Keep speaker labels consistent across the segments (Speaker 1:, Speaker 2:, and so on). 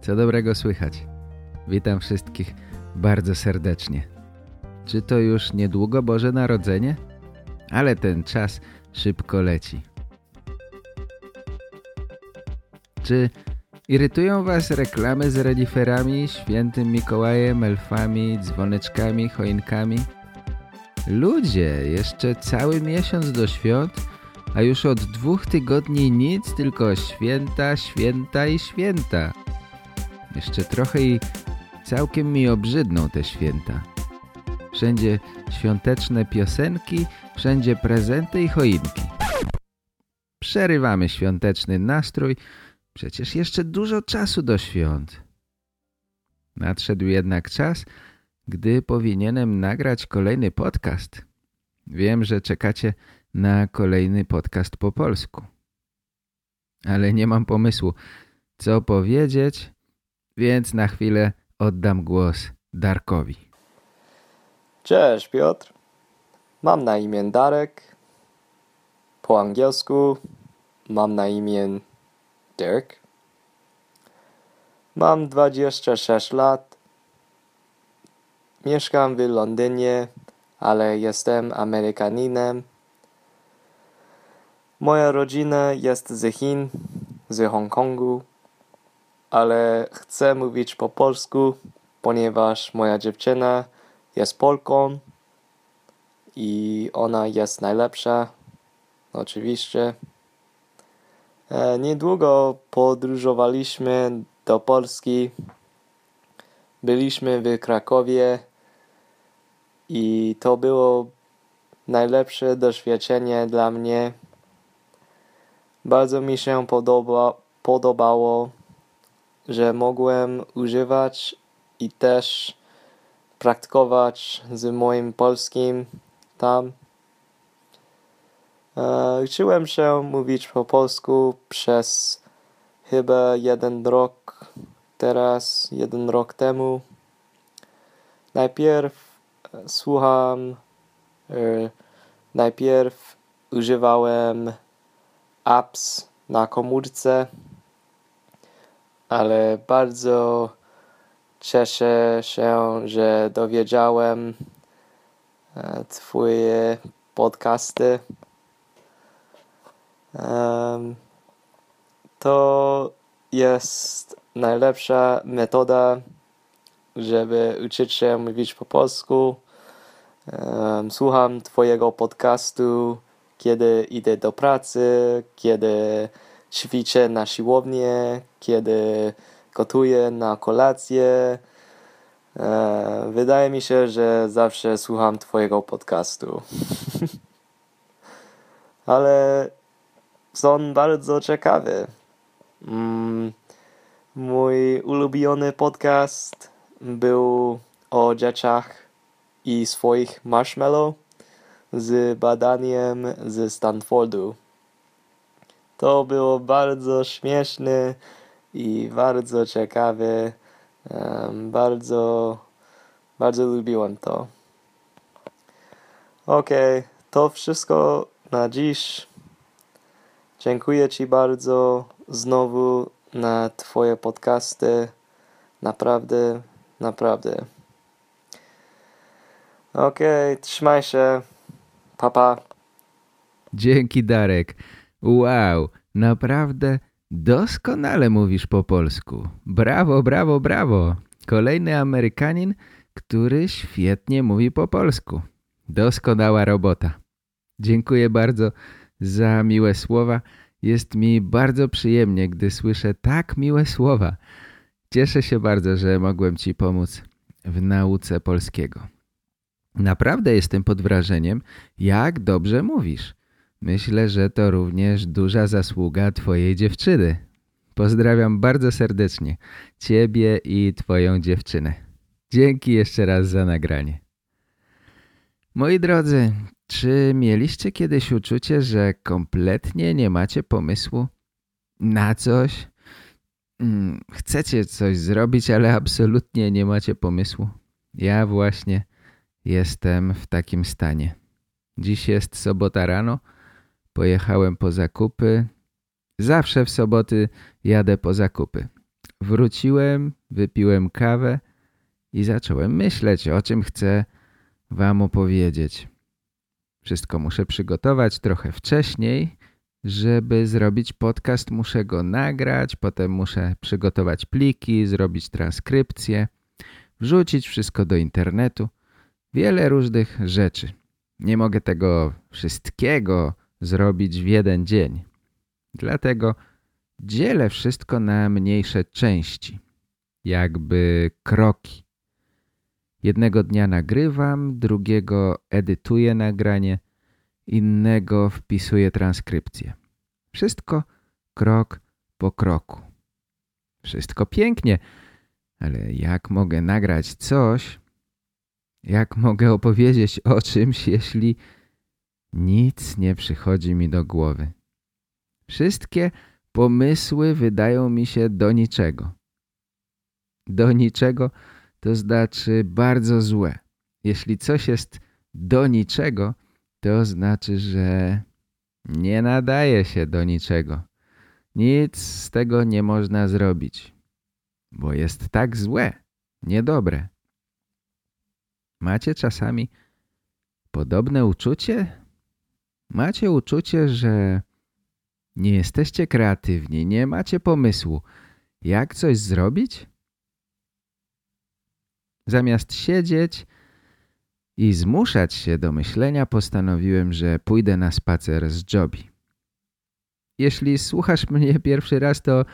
Speaker 1: co dobrego słychać? Witam wszystkich bardzo serdecznie. Czy to już niedługo Boże Narodzenie? Ale ten czas szybko leci. Czy irytują Was reklamy z reniferami, świętym Mikołajem, elfami, dzwoneczkami, choinkami? Ludzie, jeszcze cały miesiąc do świąt, a już od dwóch tygodni nic, tylko święta, święta i święta. Jeszcze trochę i całkiem mi obrzydną te święta. Wszędzie świąteczne piosenki, wszędzie prezenty i choinki. Przerywamy świąteczny nastrój, przecież jeszcze dużo czasu do świąt. Nadszedł jednak czas, gdy powinienem nagrać kolejny podcast. Wiem, że czekacie na kolejny podcast po polsku. Ale nie mam pomysłu, co powiedzieć, więc na chwilę oddam głos Darkowi.
Speaker 2: Cześć Piotr. Mam na imię Darek. Po angielsku mam na imię Dirk. Mam 26 lat. Mieszkam w Londynie, ale jestem Amerykaninem. Moja rodzina jest z Chin, z Hongkongu, ale chcę mówić po polsku, ponieważ moja dziewczyna jest Polką i ona jest najlepsza, oczywiście. E, niedługo podróżowaliśmy do Polski. Byliśmy w Krakowie i to było najlepsze doświadczenie dla mnie. Bardzo mi się podoba, podobało, że mogłem używać i też praktykować z moim polskim tam. E, uczyłem się mówić po polsku przez chyba jeden rok, teraz jeden rok temu. Najpierw słucham, er, najpierw używałem apps na komórce, ale bardzo cieszę się, że dowiedziałem e, Twoje podcasty. To jest najlepsza metoda, żeby uczyć się mówić po polsku. Słucham Twojego podcastu, kiedy idę do pracy, kiedy ćwiczę na siłownię, kiedy gotuję na kolację. E, wydaje mi się, że zawsze słucham Twojego podcastu. Ale są bardzo ciekawe. Mm, mój ulubiony podcast był o dzieciach i swoich marshmallow z badaniem ze Stanfordu. To było bardzo śmieszne i bardzo ciekawe. Bardzo, bardzo lubiłem to. Ok, to wszystko na dziś. Dziękuję Ci bardzo znowu na Twoje podcasty. Naprawdę, naprawdę. Ok, trzymaj się. Papa. Pa.
Speaker 1: Dzięki Darek. Wow, naprawdę doskonale mówisz po polsku. Brawo, brawo, brawo. Kolejny Amerykanin, który świetnie mówi po polsku. Doskonała robota. Dziękuję bardzo za miłe słowa. Jest mi bardzo przyjemnie, gdy słyszę tak miłe słowa. Cieszę się bardzo, że mogłem Ci pomóc w nauce polskiego. Naprawdę jestem pod wrażeniem, jak dobrze mówisz. Myślę, że to również duża zasługa twojej dziewczyny. Pozdrawiam bardzo serdecznie Ciebie i Twoją dziewczynę. Dzięki jeszcze raz za nagranie. Moi drodzy, czy mieliście kiedyś uczucie, że kompletnie nie macie pomysłu na coś? Hmm, chcecie coś zrobić, ale absolutnie nie macie pomysłu. Ja właśnie jestem w takim stanie. Dziś jest sobota rano, pojechałem po zakupy. Zawsze w soboty jadę po zakupy. Wróciłem, wypiłem kawę i zacząłem myśleć, o czym chcę wam opowiedzieć. Wszystko muszę przygotować trochę wcześniej. Żeby zrobić podcast muszę go nagrać, potem muszę przygotować pliki, zrobić transkrypcję, wrzucić wszystko do internetu. Wiele różnych rzeczy. Nie mogę tego wszystkiego zrobić w jeden dzień. Dlatego dzielę wszystko na mniejsze części, jakby kroki. Jednego dnia nagrywam, drugiego edytuję nagranie, innego wpisuję transkrypcję. Wszystko krok po kroku. Wszystko pięknie, ale jak mogę nagrać coś, jak mogę opowiedzieć o czymś, jeśli nic nie przychodzi mi do głowy? Wszystkie pomysły wydają mi się do niczego. Do niczego to znaczy bardzo złe. Jeśli coś jest do niczego, to znaczy, że nie nadaje się do niczego. Nic z tego nie można zrobić, bo jest tak złe, niedobre. Macie czasami podobne uczucie? Macie uczucie, że nie jesteście kreatywni, nie macie pomysłu, jak coś zrobić? Zamiast siedzieć i zmuszać się do myślenia, postanowiłem, że pójdę na spacer z Jobi. Jeśli słuchasz mnie pierwszy raz, to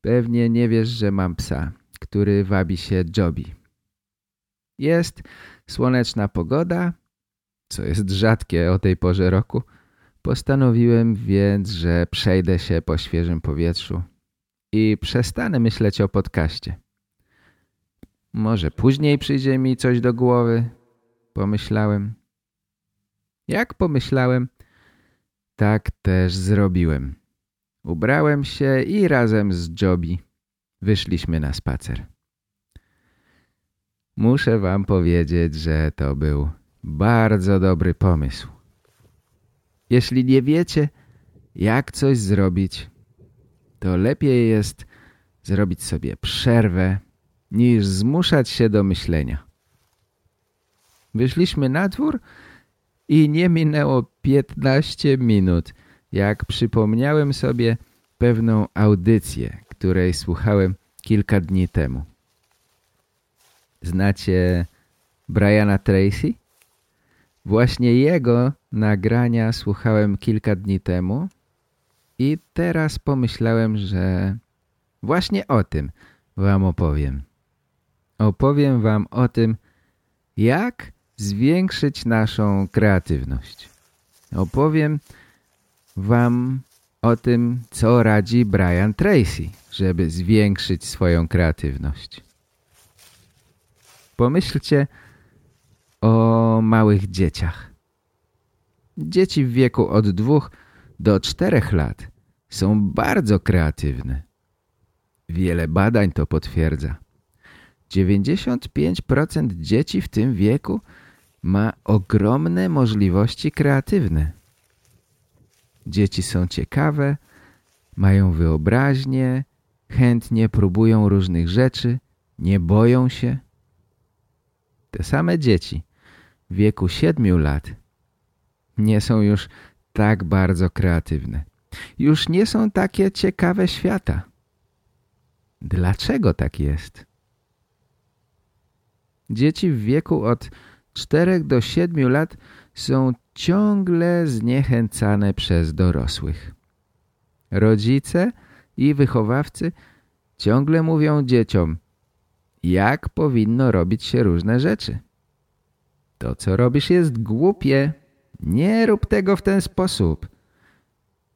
Speaker 1: pewnie nie wiesz, że mam psa, który wabi się Jobi. Jest słoneczna pogoda, co jest rzadkie o tej porze roku. Postanowiłem więc, że przejdę się po świeżym powietrzu i przestanę myśleć o podcaście. Może później przyjdzie mi coś do głowy, pomyślałem. Jak pomyślałem, tak też zrobiłem. Ubrałem się i razem z Jobi wyszliśmy na spacer. Muszę wam powiedzieć, że to był bardzo dobry pomysł. Jeśli nie wiecie, jak coś zrobić, to lepiej jest zrobić sobie przerwę, niż zmuszać się do myślenia. Wyszliśmy na dwór i nie minęło 15 minut, jak przypomniałem sobie pewną audycję, której słuchałem kilka dni temu. Znacie Briana Tracy? Właśnie jego nagrania słuchałem kilka dni temu i teraz pomyślałem, że właśnie o tym wam opowiem. Opowiem wam o tym, jak zwiększyć naszą kreatywność. Opowiem wam o tym, co radzi Brian Tracy, żeby zwiększyć swoją kreatywność. Pomyślcie o małych dzieciach. Dzieci w wieku od dwóch do czterech lat są bardzo kreatywne. Wiele badań to potwierdza. 95% dzieci w tym wieku ma ogromne możliwości kreatywne. Dzieci są ciekawe, mają wyobraźnię, chętnie próbują różnych rzeczy, nie boją się. Te same dzieci wieku 7 lat nie są już tak bardzo kreatywne. Już nie są takie ciekawe świata. Dlaczego tak jest? Dzieci w wieku od 4 do 7 lat są ciągle zniechęcane przez dorosłych. Rodzice i wychowawcy ciągle mówią dzieciom, jak powinno robić się różne rzeczy. To, co robisz jest głupie. Nie rób tego w ten sposób.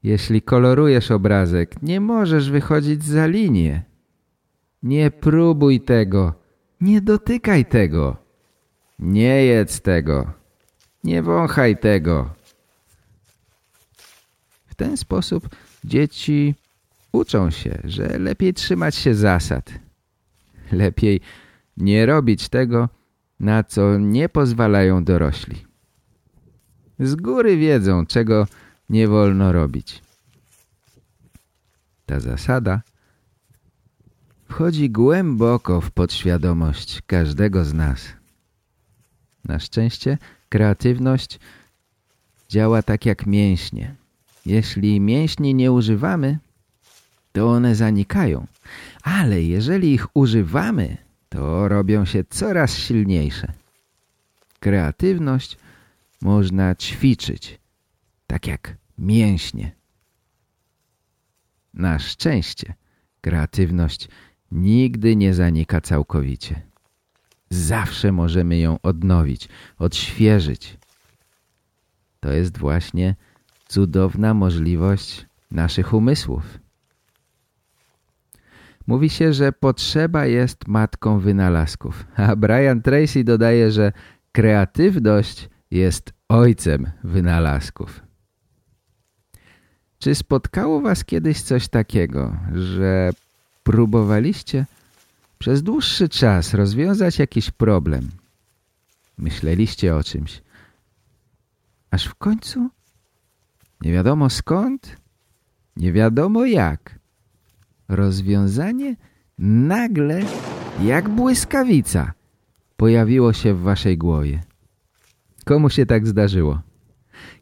Speaker 1: Jeśli kolorujesz obrazek, nie możesz wychodzić za linię. Nie próbuj tego. Nie dotykaj tego. Nie jedz tego. Nie wąchaj tego. W ten sposób dzieci uczą się, że lepiej trzymać się zasad. Lepiej nie robić tego, na co nie pozwalają dorośli. Z góry wiedzą, czego nie wolno robić. Ta zasada wchodzi głęboko w podświadomość każdego z nas. Na szczęście kreatywność działa tak jak mięśnie. Jeśli mięśni nie używamy, to one zanikają. Ale jeżeli ich używamy, to robią się coraz silniejsze. Kreatywność można ćwiczyć, tak jak mięśnie. Na szczęście kreatywność nigdy nie zanika całkowicie. Zawsze możemy ją odnowić, odświeżyć. To jest właśnie cudowna możliwość naszych umysłów. Mówi się, że potrzeba jest matką wynalazków, a Brian Tracy dodaje, że kreatywność jest ojcem wynalazków. Czy spotkało was kiedyś coś takiego, że próbowaliście przez dłuższy czas rozwiązać jakiś problem? Myśleliście o czymś, aż w końcu nie wiadomo skąd, nie wiadomo jak. Rozwiązanie nagle, jak błyskawica, pojawiło się w waszej głowie. Komu się tak zdarzyło?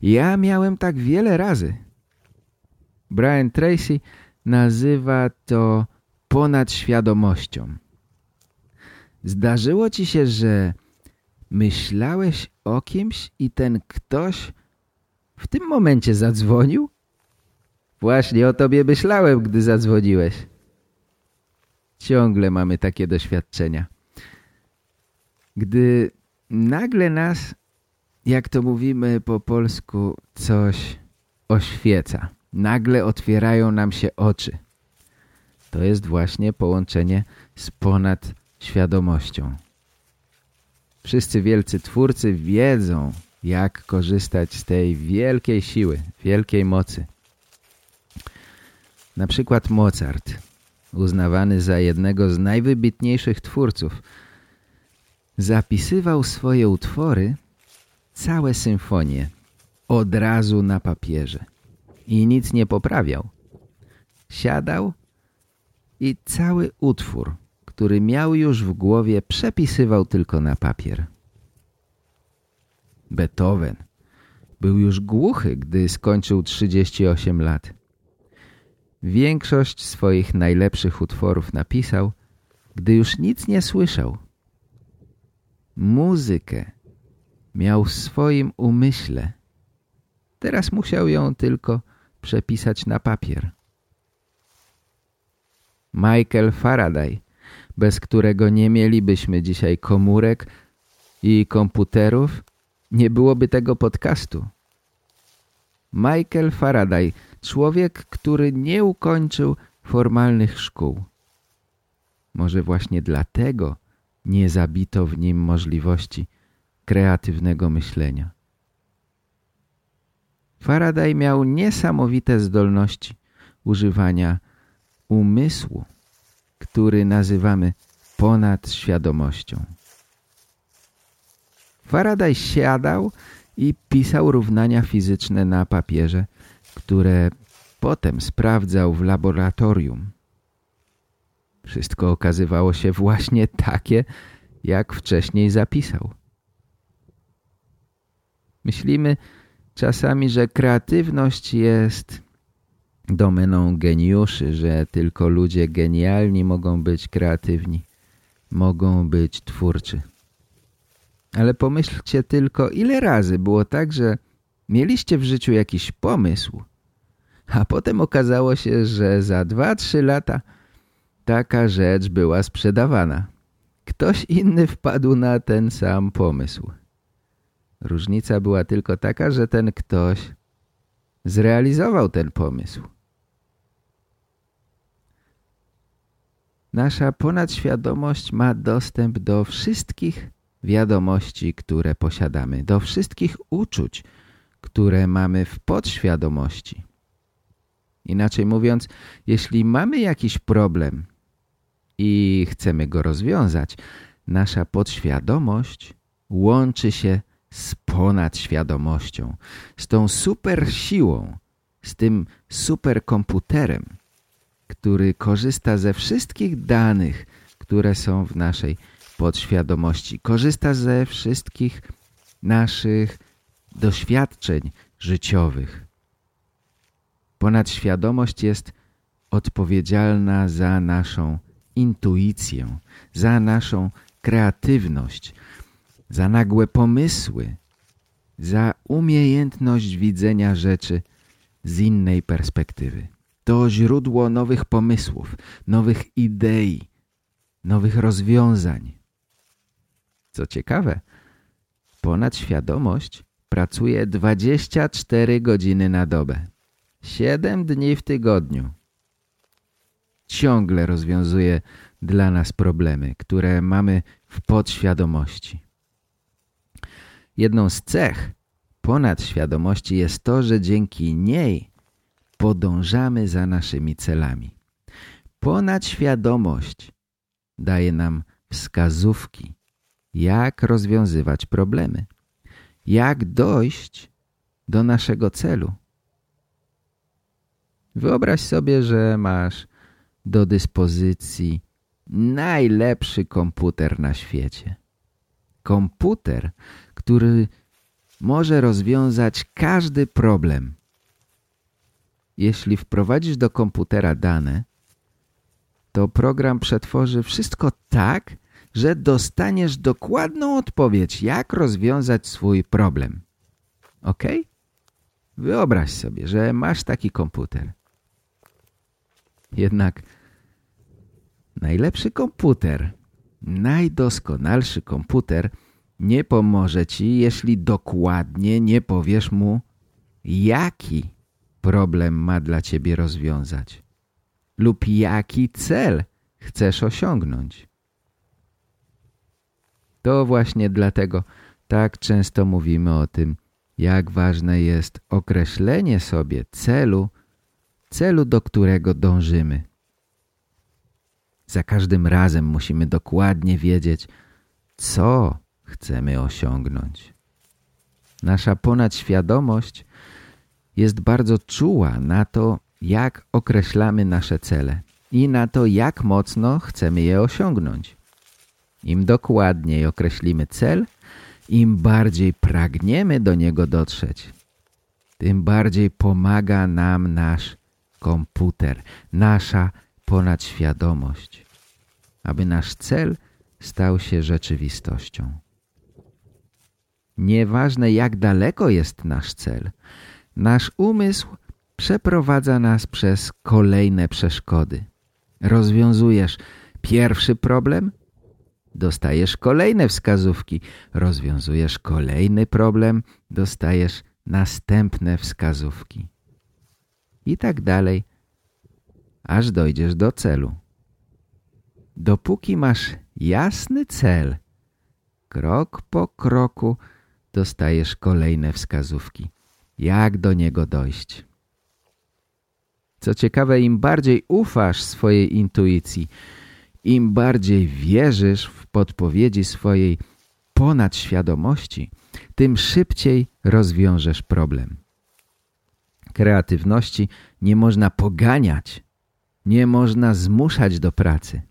Speaker 1: Ja miałem tak wiele razy. Brian Tracy nazywa to ponadświadomością. Zdarzyło ci się, że myślałeś o kimś i ten ktoś w tym momencie zadzwonił? Właśnie o tobie myślałem, gdy zadzwoniłeś. Ciągle mamy takie doświadczenia. Gdy nagle nas, jak to mówimy po polsku, coś oświeca. Nagle otwierają nam się oczy. To jest właśnie połączenie z ponadświadomością. Wszyscy wielcy twórcy wiedzą, jak korzystać z tej wielkiej siły, wielkiej mocy. Na przykład Mozart, uznawany za jednego z najwybitniejszych twórców, zapisywał swoje utwory, całe symfonie, od razu na papierze i nic nie poprawiał. Siadał i cały utwór, który miał już w głowie, przepisywał tylko na papier. Beethoven był już głuchy, gdy skończył 38 lat. Większość swoich najlepszych utworów napisał, gdy już nic nie słyszał. Muzykę miał w swoim umyśle. Teraz musiał ją tylko przepisać na papier. Michael Faraday, bez którego nie mielibyśmy dzisiaj komórek i komputerów, nie byłoby tego podcastu. Michael Faraday, człowiek, który nie ukończył formalnych szkół. Może właśnie dlatego nie zabito w nim możliwości kreatywnego myślenia. Faraday miał niesamowite zdolności używania umysłu, który nazywamy ponadświadomością. Faraday siadał i pisał równania fizyczne na papierze, które potem sprawdzał w laboratorium. Wszystko okazywało się właśnie takie, jak wcześniej zapisał. Myślimy czasami, że kreatywność jest domeną geniuszy, że tylko ludzie genialni mogą być kreatywni, mogą być twórczy. Ale pomyślcie tylko, ile razy było tak, że mieliście w życiu jakiś pomysł, a potem okazało się, że za dwa, trzy lata taka rzecz była sprzedawana. Ktoś inny wpadł na ten sam pomysł. Różnica była tylko taka, że ten ktoś zrealizował ten pomysł. Nasza ponadświadomość ma dostęp do wszystkich wiadomości, które posiadamy, do wszystkich uczuć, które mamy w podświadomości. Inaczej mówiąc, jeśli mamy jakiś problem i chcemy go rozwiązać, nasza podświadomość łączy się z ponadświadomością, z tą super siłą, z tym superkomputerem, który korzysta ze wszystkich danych, które są w naszej podświadomości. Korzysta ze wszystkich naszych doświadczeń życiowych. Ponadświadomość jest odpowiedzialna za naszą intuicję, za naszą kreatywność, za nagłe pomysły, za umiejętność widzenia rzeczy z innej perspektywy. To źródło nowych pomysłów, nowych idei, nowych rozwiązań. Co ciekawe, ponadświadomość pracuje 24 godziny na dobę, 7 dni w tygodniu. Ciągle rozwiązuje dla nas problemy, które mamy w podświadomości. Jedną z cech ponadświadomości jest to, że dzięki niej podążamy za naszymi celami. Ponadświadomość daje nam wskazówki, jak rozwiązywać problemy, jak dojść do naszego celu. Wyobraź sobie, że masz do dyspozycji najlepszy komputer na świecie. Komputer, który może rozwiązać każdy problem. Jeśli wprowadzisz do komputera dane, to program przetworzy wszystko tak, że dostaniesz dokładną odpowiedź, jak rozwiązać swój problem. Ok? Wyobraź sobie, że masz taki komputer. Jednak najlepszy komputer, najdoskonalszy komputer nie pomoże ci, jeśli dokładnie nie powiesz mu, jaki problem ma dla ciebie rozwiązać lub jaki cel chcesz osiągnąć. To właśnie dlatego tak często mówimy o tym, jak ważne jest określenie sobie celu, celu, do którego dążymy. Za każdym razem musimy dokładnie wiedzieć, co chcemy osiągnąć. Nasza ponadświadomość jest bardzo czuła na to, jak określamy nasze cele i na to, jak mocno chcemy je osiągnąć. Im dokładniej określimy cel, im bardziej pragniemy do niego dotrzeć, tym bardziej pomaga nam nasz komputer, nasza ponadświadomość, aby nasz cel stał się rzeczywistością. Nieważne jak daleko jest nasz cel, nasz umysł przeprowadza nas przez kolejne przeszkody. Rozwiązujesz pierwszy problem, dostajesz kolejne wskazówki. Rozwiązujesz kolejny problem, dostajesz następne wskazówki. I tak dalej, aż dojdziesz do celu. Dopóki masz jasny cel, krok po kroku dostajesz kolejne wskazówki. Jak do niego dojść? Co ciekawe, im bardziej ufasz swojej intuicji, im bardziej wierzysz w podpowiedzi swojej ponadświadomości, tym szybciej rozwiążesz problem. Kreatywności nie można poganiać, nie można zmuszać do pracy.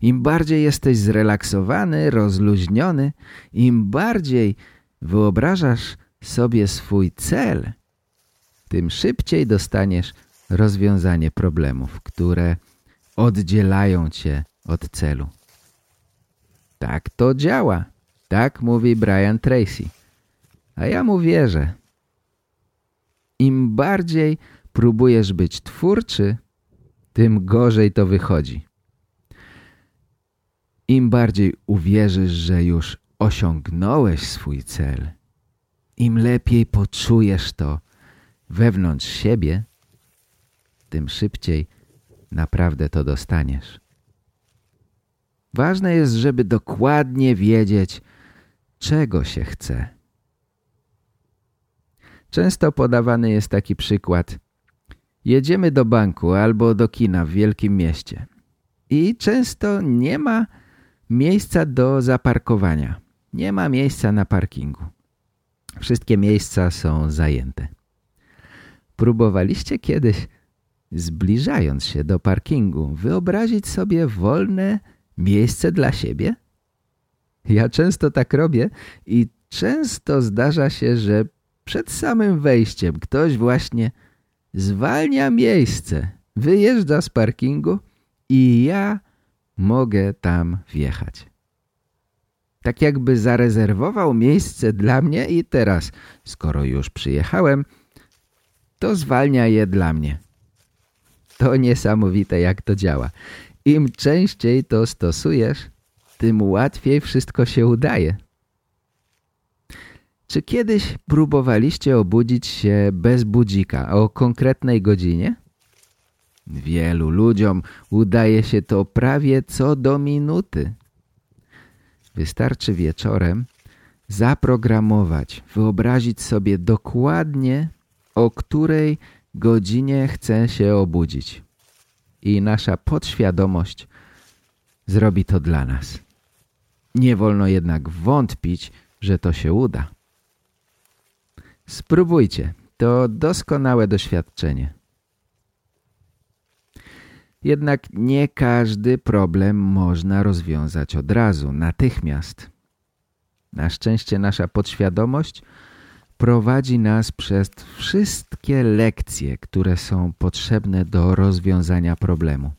Speaker 1: Im bardziej jesteś zrelaksowany, rozluźniony, im bardziej wyobrażasz sobie swój cel, tym szybciej dostaniesz rozwiązanie problemów, które oddzielają cię od celu. Tak to działa. Tak mówi Brian Tracy. A ja mu wierzę. Im bardziej próbujesz być twórczy, tym gorzej to wychodzi. Im bardziej uwierzysz, że już osiągnąłeś swój cel, im lepiej poczujesz to, wewnątrz siebie, tym szybciej naprawdę to dostaniesz. Ważne jest, żeby dokładnie wiedzieć, czego się chce. Często podawany jest taki przykład. Jedziemy do banku albo do kina w wielkim mieście i często nie ma miejsca do zaparkowania. Nie ma miejsca na parkingu. Wszystkie miejsca są zajęte. Próbowaliście kiedyś, zbliżając się do parkingu, wyobrazić sobie wolne miejsce dla siebie? Ja często tak robię i często zdarza się, że przed samym wejściem ktoś właśnie zwalnia miejsce, wyjeżdża z parkingu i ja mogę tam wjechać. Tak jakby zarezerwował miejsce dla mnie i teraz, skoro już przyjechałem, to zwalnia je dla mnie. To niesamowite jak to działa. Im częściej to stosujesz, tym łatwiej wszystko się udaje. Czy kiedyś próbowaliście obudzić się bez budzika o konkretnej godzinie? Wielu ludziom udaje się to prawie co do minuty. Wystarczy wieczorem zaprogramować, wyobrazić sobie dokładnie, o której godzinie chce się obudzić. I nasza podświadomość zrobi to dla nas. Nie wolno jednak wątpić, że to się uda. Spróbujcie, to doskonałe doświadczenie. Jednak nie każdy problem można rozwiązać od razu, natychmiast. Na szczęście nasza podświadomość prowadzi nas przez wszystkie lekcje, które są potrzebne do rozwiązania problemu.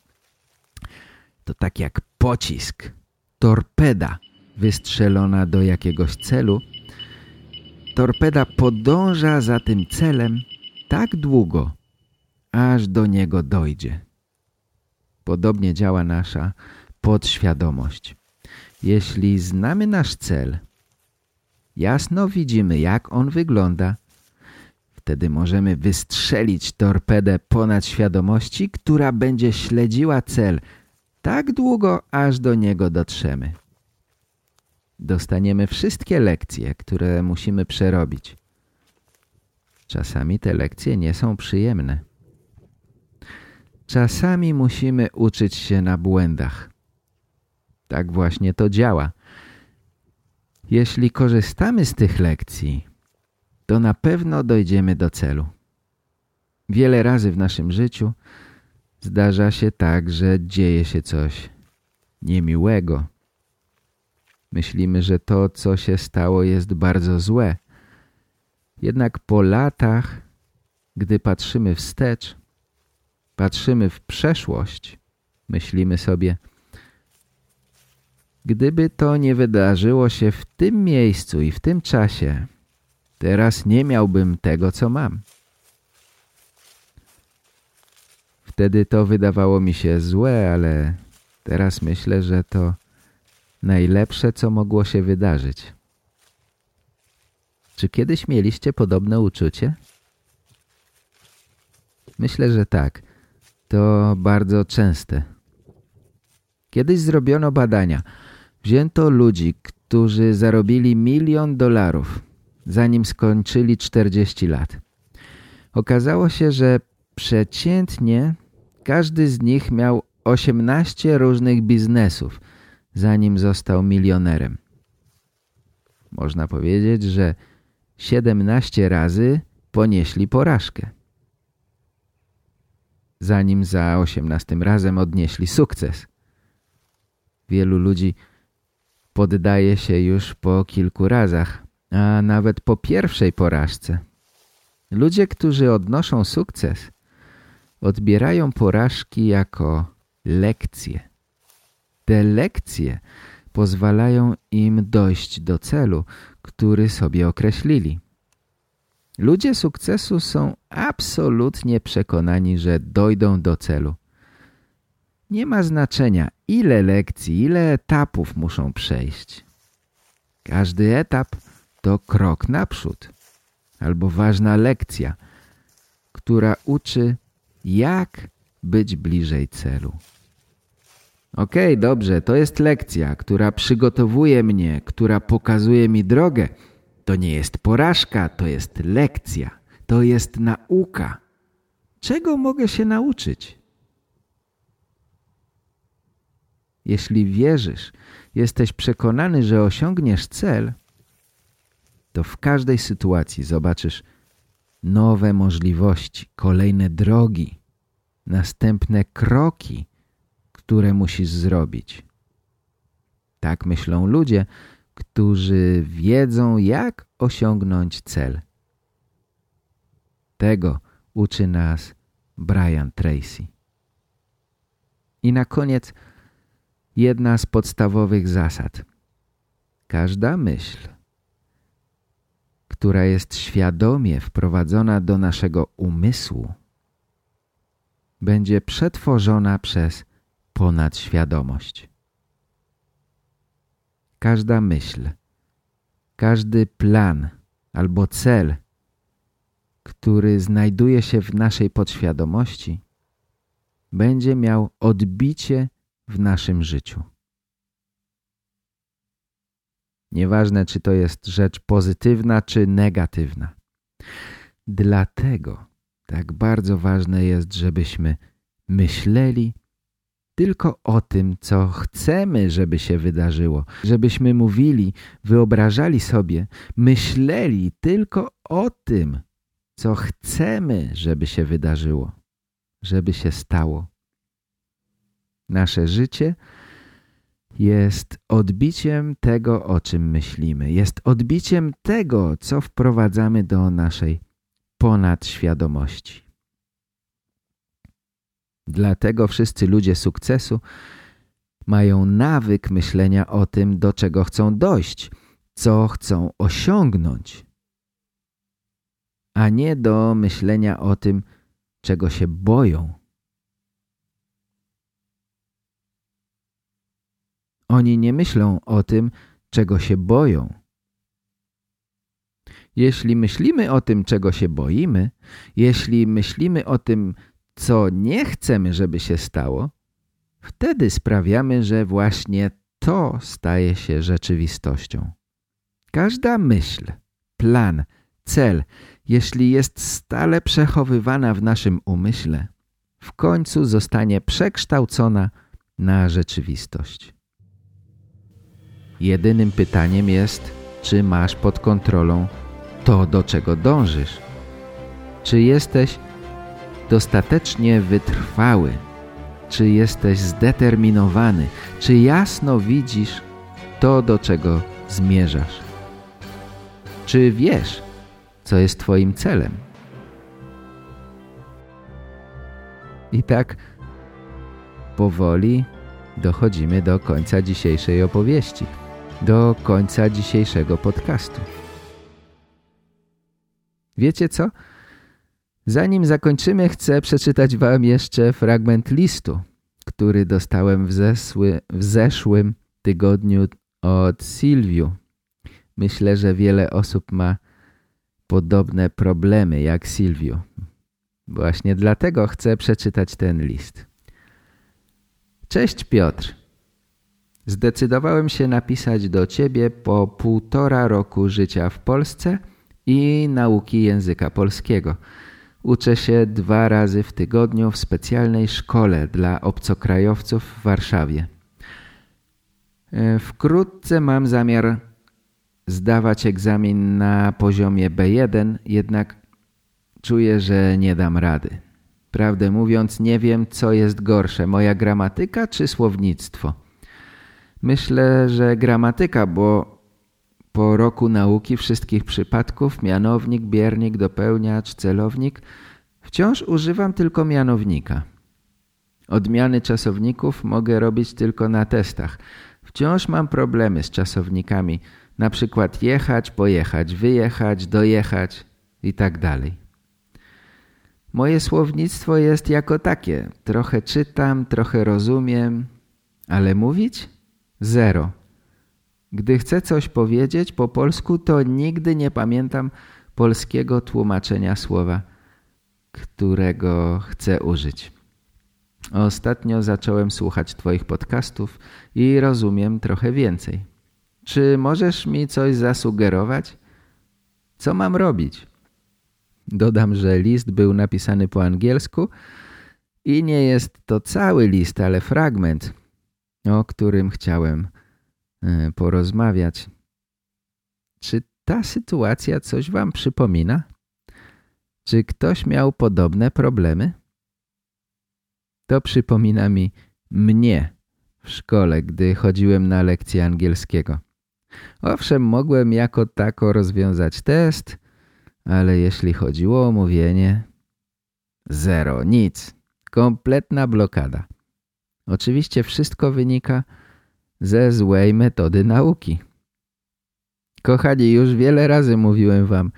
Speaker 1: To tak jak pocisk, torpeda wystrzelona do jakiegoś celu. Torpeda podąża za tym celem tak długo, aż do niego dojdzie. Podobnie działa nasza podświadomość. Jeśli znamy nasz cel, jasno widzimy jak on wygląda, wtedy możemy wystrzelić torpedę ponad świadomości, która będzie śledziła cel tak długo, aż do niego dotrzemy. Dostaniemy wszystkie lekcje, które musimy przerobić. Czasami te lekcje nie są przyjemne. Czasami musimy uczyć się na błędach. Tak właśnie to działa. Jeśli korzystamy z tych lekcji, to na pewno dojdziemy do celu. Wiele razy w naszym życiu zdarza się tak, że dzieje się coś niemiłego. Myślimy, że to, co się stało, jest bardzo złe. Jednak po latach, gdy patrzymy wstecz, patrzymy w przeszłość, myślimy sobie Gdyby to nie wydarzyło się w tym miejscu i w tym czasie, teraz nie miałbym tego, co mam. Wtedy to wydawało mi się złe, ale teraz myślę, że to najlepsze, co mogło się wydarzyć. Czy kiedyś mieliście podobne uczucie? Myślę, że tak. To bardzo częste. Kiedyś zrobiono badania. Wzięto ludzi, którzy zarobili milion dolarów, zanim skończyli 40 lat. Okazało się, że przeciętnie każdy z nich miał 18 różnych biznesów, zanim został milionerem. Można powiedzieć, że 17 razy ponieśli porażkę zanim za osiemnastym razem odnieśli sukces. Wielu ludzi poddaje się już po kilku razach, a nawet po pierwszej porażce. Ludzie, którzy odnoszą sukces, odbierają porażki jako lekcje. Te lekcje pozwalają im dojść do celu, który sobie określili. Ludzie sukcesu są absolutnie przekonani, że dojdą do celu. Nie ma znaczenia, ile lekcji, ile etapów muszą przejść. Każdy etap to krok naprzód albo ważna lekcja, która uczy, jak być bliżej celu. Okej, okay, dobrze, to jest lekcja, która przygotowuje mnie, która pokazuje mi drogę. To nie jest porażka, to jest lekcja, to jest nauka. Czego mogę się nauczyć? Jeśli wierzysz, jesteś przekonany, że osiągniesz cel, to w każdej sytuacji zobaczysz nowe możliwości, kolejne drogi, następne kroki, które musisz zrobić. Tak myślą ludzie, którzy wiedzą, jak osiągnąć cel. Tego uczy nas Brian Tracy. I na koniec jedna z podstawowych zasad. Każda myśl, która jest świadomie wprowadzona do naszego umysłu, będzie przetworzona przez ponadświadomość. Każda myśl, każdy plan albo cel, który znajduje się w naszej podświadomości, będzie miał odbicie w naszym życiu. Nieważne, czy to jest rzecz pozytywna, czy negatywna. Dlatego tak bardzo ważne jest, żebyśmy myśleli tylko o tym, co chcemy, żeby się wydarzyło. Żebyśmy mówili, wyobrażali sobie, myśleli tylko o tym, co chcemy, żeby się wydarzyło, żeby się stało. Nasze życie jest odbiciem tego, o czym myślimy. Jest odbiciem tego, co wprowadzamy do naszej ponadświadomości. Dlatego wszyscy ludzie sukcesu mają nawyk myślenia o tym, do czego chcą dojść, co chcą osiągnąć, a nie do myślenia o tym, czego się boją. Oni nie myślą o tym, czego się boją. Jeśli myślimy o tym, czego się boimy, jeśli myślimy o tym, co nie chcemy, żeby się stało, wtedy sprawiamy, że właśnie to staje się rzeczywistością. Każda myśl, plan, cel, jeśli jest stale przechowywana w naszym umyśle, w końcu zostanie przekształcona na rzeczywistość. Jedynym pytaniem jest, czy masz pod kontrolą to, do czego dążysz. Czy jesteś dostatecznie wytrwały? Czy jesteś zdeterminowany? Czy jasno widzisz to, do czego zmierzasz? Czy wiesz, co jest Twoim celem? I tak powoli dochodzimy do końca dzisiejszej opowieści, do końca dzisiejszego podcastu. Wiecie co? Zanim zakończymy, chcę przeczytać Wam jeszcze fragment listu, który dostałem w, zesły, w zeszłym tygodniu od Sylwiu. Myślę, że wiele osób ma podobne problemy jak Sylwiu. Właśnie dlatego chcę przeczytać ten list. Cześć Piotr. Zdecydowałem się napisać do Ciebie po półtora roku życia w Polsce i nauki języka polskiego – Uczę się dwa razy w tygodniu w specjalnej szkole dla obcokrajowców w Warszawie. E, wkrótce mam zamiar zdawać egzamin na poziomie B1, jednak czuję, że nie dam rady. Prawdę mówiąc, nie wiem, co jest gorsze, moja gramatyka czy słownictwo. Myślę, że gramatyka, bo po roku nauki wszystkich przypadków mianownik, biernik, dopełniacz, celownik wciąż używam tylko mianownika. Odmiany czasowników mogę robić tylko na testach. Wciąż mam problemy z czasownikami, na przykład jechać, pojechać, wyjechać, dojechać i tak dalej. Moje słownictwo jest jako takie. Trochę czytam, trochę rozumiem, ale mówić? Zero. Gdy chcę coś powiedzieć po polsku, to nigdy nie pamiętam polskiego tłumaczenia słowa. którego chcę użyć. Ostatnio zacząłem słuchać Twoich podcastów i rozumiem trochę więcej. Czy możesz mi coś zasugerować? Co mam robić? Dodam, że list był napisany po angielsku i nie jest to cały list, ale fragment, o którym chciałem e, porozmawiać. Czy ta sytuacja coś Wam przypomina? Czy ktoś miał podobne problemy? To przypomina mi mnie w szkole, gdy chodziłem na lekcję angielskiego. Owszem, mogłem jako tako rozwiązać test, ale jeśli chodziło o mówienie, zero, nic, kompletna blokada. Oczywiście wszystko wynika ze złej metody nauki. Kochani, już wiele razy mówiłem wam,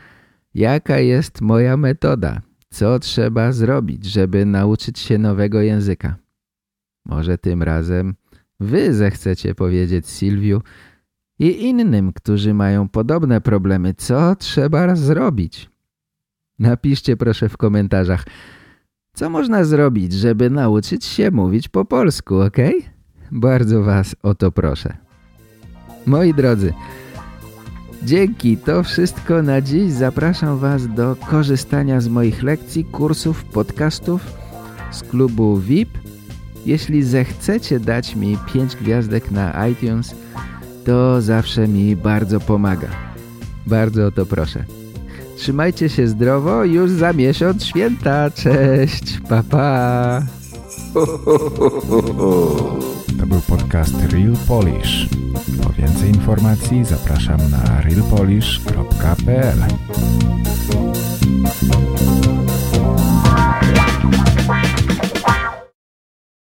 Speaker 1: jaka jest moja metoda, co trzeba zrobić, żeby nauczyć się nowego języka. Może tym razem wy zechcecie powiedzieć Sylwiu i innym, którzy mają podobne problemy, co trzeba zrobić. Napiszcie proszę w komentarzach, co można zrobić, żeby nauczyć się mówić po polsku, ok? Bardzo was o to proszę. Moi drodzy, Dzięki, to wszystko na dziś. Zapraszam Was do korzystania z moich lekcji, kursów, podcastów z klubu VIP. Jeśli zechcecie dać mi 5 gwiazdek na iTunes, to zawsze mi bardzo pomaga. Bardzo o to proszę. Trzymajcie się zdrowo, już za miesiąc święta. Cześć, pa pa.
Speaker 3: To był podcast Real Polish. Po więcej informacji zapraszam na realpolish.pl